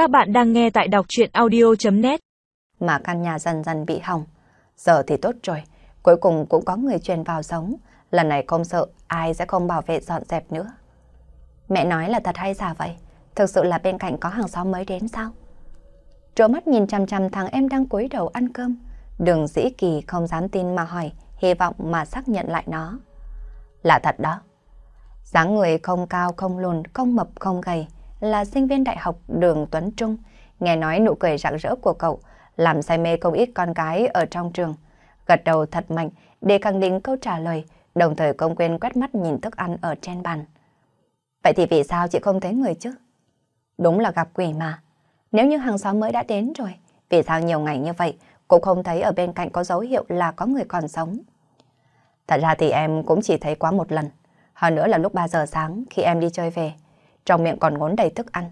Các bạn đang nghe tại đọc chuyện audio.net Mà căn nhà dần dần bị hỏng. Giờ thì tốt rồi, cuối cùng cũng có người truyền vào sống. Lần này không sợ ai sẽ không bảo vệ dọn dẹp nữa. Mẹ nói là thật hay giả vậy? Thực sự là bên cạnh có hàng xóm mới đến sao? Trố mắt nhìn chằm chằm thằng em đang cúi đầu ăn cơm. Đường dĩ kỳ không dám tin mà hỏi, hy vọng mà xác nhận lại nó. Là thật đó. dáng người không cao, không lùn, không mập, không gầy, là sinh viên đại học Đường Tuấn Trung. Nghe nói nụ cười rạng rỡ của cậu, làm say mê không ít con gái ở trong trường. Gật đầu thật mạnh để khẳng định câu trả lời, đồng thời công quên quét mắt nhìn thức ăn ở trên bàn. Vậy thì vì sao chị không thấy người chứ? Đúng là gặp quỷ mà. Nếu như hàng xóm mới đã đến rồi, vì sao nhiều ngày như vậy cũng không thấy ở bên cạnh có dấu hiệu là có người còn sống? Thật ra thì em cũng chỉ thấy quá một lần. Hơn nữa là lúc 3 giờ sáng khi em đi chơi về, trong miệng còn ngốn đầy thức ăn.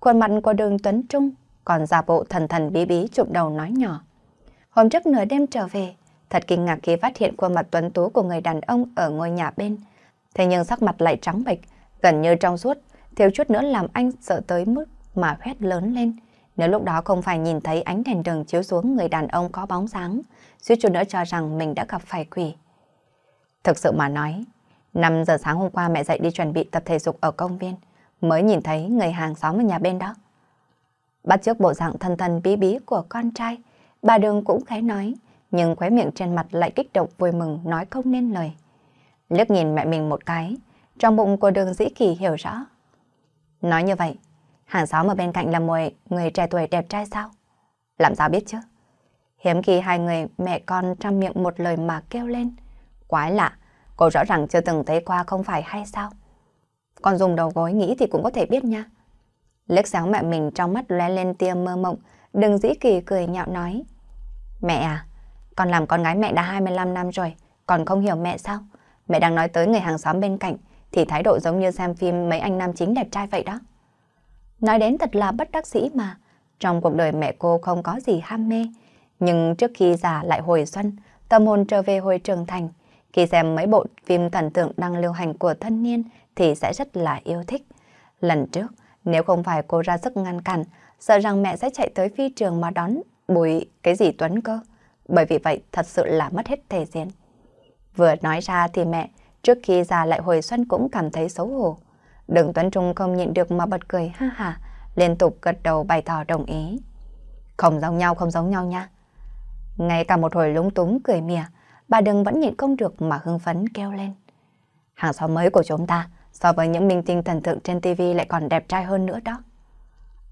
Khuôn mặt của đường Tuấn Trung còn giả bộ thần thần bí bí chụp đầu nói nhỏ. Hôm trước nửa đêm trở về, thật kinh ngạc khi phát hiện khuôn mặt tuấn tú của người đàn ông ở ngôi nhà bên. Thế nhưng sắc mặt lại trắng bệch, gần như trong suốt, thiếu chút nữa làm anh sợ tới mức mà hét lớn lên. Nếu lúc đó không phải nhìn thấy ánh đèn đường chiếu xuống người đàn ông có bóng dáng, suýt chút nữa cho rằng mình đã gặp phải quỷ. Thực sự mà nói, 5 giờ sáng hôm qua mẹ dậy đi chuẩn bị tập thể dục ở công viên, mới nhìn thấy người hàng xóm ở nhà bên đó. Bắt trước bộ dạng thân thân bí bí của con trai, bà Đường cũng khẽ nói, nhưng khóe miệng trên mặt lại kích động vui mừng nói không nên lời. Liếc nhìn mẹ mình một cái, trong bụng của Đường Dĩ Kỳ hiểu rõ. Nói như vậy, hàng xóm ở bên cạnh là một người trẻ tuổi đẹp trai sao? Làm sao biết chứ? Hiếm khi hai người mẹ con trong miệng một lời mà kêu lên. Quái lạ, cô rõ ràng chưa từng thấy qua không phải hay sao? Con dùng đầu gối nghĩ thì cũng có thể biết nha. Liếc sáng mẹ mình trong mắt lóe lên tia mơ mộng, đừng dĩ kỳ cười nhạo nói. Mẹ à, con làm con gái mẹ đã 25 năm rồi, còn không hiểu mẹ sao? Mẹ đang nói tới người hàng xóm bên cạnh, thì thái độ giống như xem phim mấy anh nam chính đẹp trai vậy đó. Nói đến thật là bất đắc dĩ mà, trong cuộc đời mẹ cô không có gì ham mê, nhưng trước khi già lại hồi xuân, tâm hồn trở về hồi trưởng thành, khi xem mấy bộ phim thần tượng đang lưu hành của thân niên thì sẽ rất là yêu thích. Lần trước, nếu không phải cô ra sức ngăn cản, sợ rằng mẹ sẽ chạy tới phi trường mà đón bùi cái gì Tuấn cơ. Bởi vì vậy thật sự là mất hết thể diện. Vừa nói ra thì mẹ, trước khi già lại hồi xuân cũng cảm thấy xấu hổ. Đừng Tuấn Trung không nhịn được mà bật cười ha ha, liên tục gật đầu bày tỏ đồng ý. Không giống nhau, không giống nhau nha. Ngay cả một hồi lúng túng cười mỉa, bà đừng vẫn nhịn không được mà hưng phấn kêu lên. Hàng xóm mới của chúng ta so với những minh tinh thần tượng trên TV lại còn đẹp trai hơn nữa đó.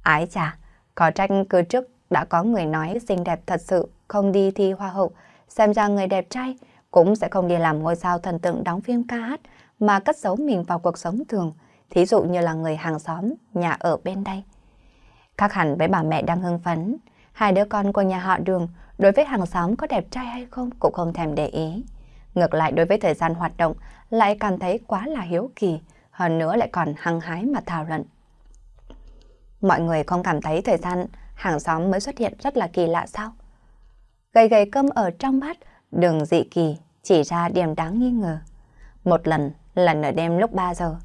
Ái chà, có tranh cứ trước đã có người nói xinh đẹp thật sự không đi thi hoa hậu, xem ra người đẹp trai cũng sẽ không đi làm ngôi sao thần tượng đóng phim ca hát mà cất giấu mình vào cuộc sống thường, thí dụ như là người hàng xóm, nhà ở bên đây. Khác hẳn với bà mẹ đang hưng phấn, hai đứa con của nhà họ đường đối với hàng xóm có đẹp trai hay không cũng không thèm để ý. Ngược lại đối với thời gian hoạt động lại cảm thấy quá là hiếu kỳ, hơn nữa lại còn hăng hái mà thảo luận. Mọi người không cảm thấy thời gian hàng xóm mới xuất hiện rất là kỳ lạ sao? Gầy gầy cơm ở trong bát, đường dị kỳ chỉ ra điểm đáng nghi ngờ. Một lần là nửa đêm lúc 3 giờ,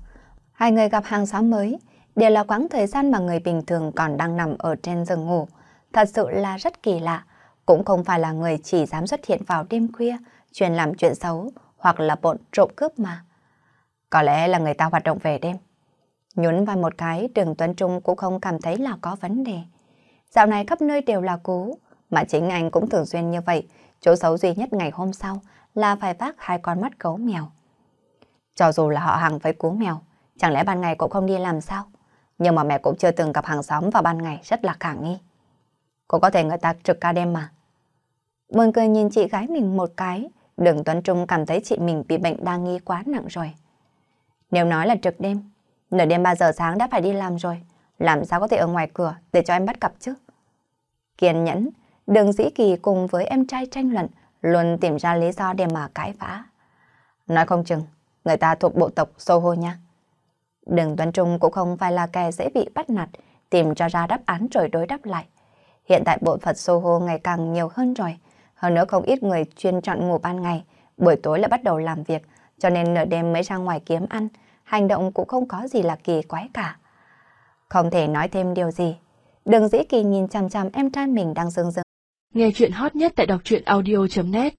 hai người gặp hàng xóm mới, đều là quãng thời gian mà người bình thường còn đang nằm ở trên giường ngủ. Thật sự là rất kỳ lạ, cũng không phải là người chỉ dám xuất hiện vào đêm khuya, chuyên làm chuyện xấu hoặc là bọn trộm cướp mà. Có lẽ là người ta hoạt động về đêm. Nhún vai một cái, đường Tuấn Trung cũng không cảm thấy là có vấn đề. Dạo này khắp nơi đều là cú, mà chính anh cũng thường xuyên như vậy. Chỗ xấu duy nhất ngày hôm sau là phải vác hai con mắt gấu mèo. Cho dù là họ hàng với cú mèo, chẳng lẽ ban ngày cũng không đi làm sao? Nhưng mà mẹ cũng chưa từng gặp hàng xóm vào ban ngày rất là khả nghi. Cũng có thể người ta trực ca đêm mà. Buồn cười nhìn chị gái mình một cái, đường Tuấn Trung cảm thấy chị mình bị bệnh đa nghi quá nặng rồi. Nếu nói là trực đêm, nửa đêm 3 giờ sáng đã phải đi làm rồi, làm sao có thể ở ngoài cửa để cho em bắt cặp chứ? Kiên nhẫn, đường dĩ kỳ cùng với em trai tranh luận, luôn tìm ra lý do để mà cãi vã. Nói không chừng, người ta thuộc bộ tộc Soho nha. Đường Tuấn Trung cũng không phải là kẻ dễ bị bắt nạt, tìm cho ra đáp án rồi đối đáp lại. Hiện tại bộ phận Soho ngày càng nhiều hơn rồi, hơn nữa không ít người chuyên chọn ngủ ban ngày, buổi tối lại bắt đầu làm việc, cho nên nửa đêm mới ra ngoài kiếm ăn, hành động cũng không có gì là kỳ quái cả. Không thể nói thêm điều gì. Đường dĩ kỳ nhìn chằm chằm em trai mình đang dương dương. Nghe chuyện hot nhất tại đọc truyện audio.net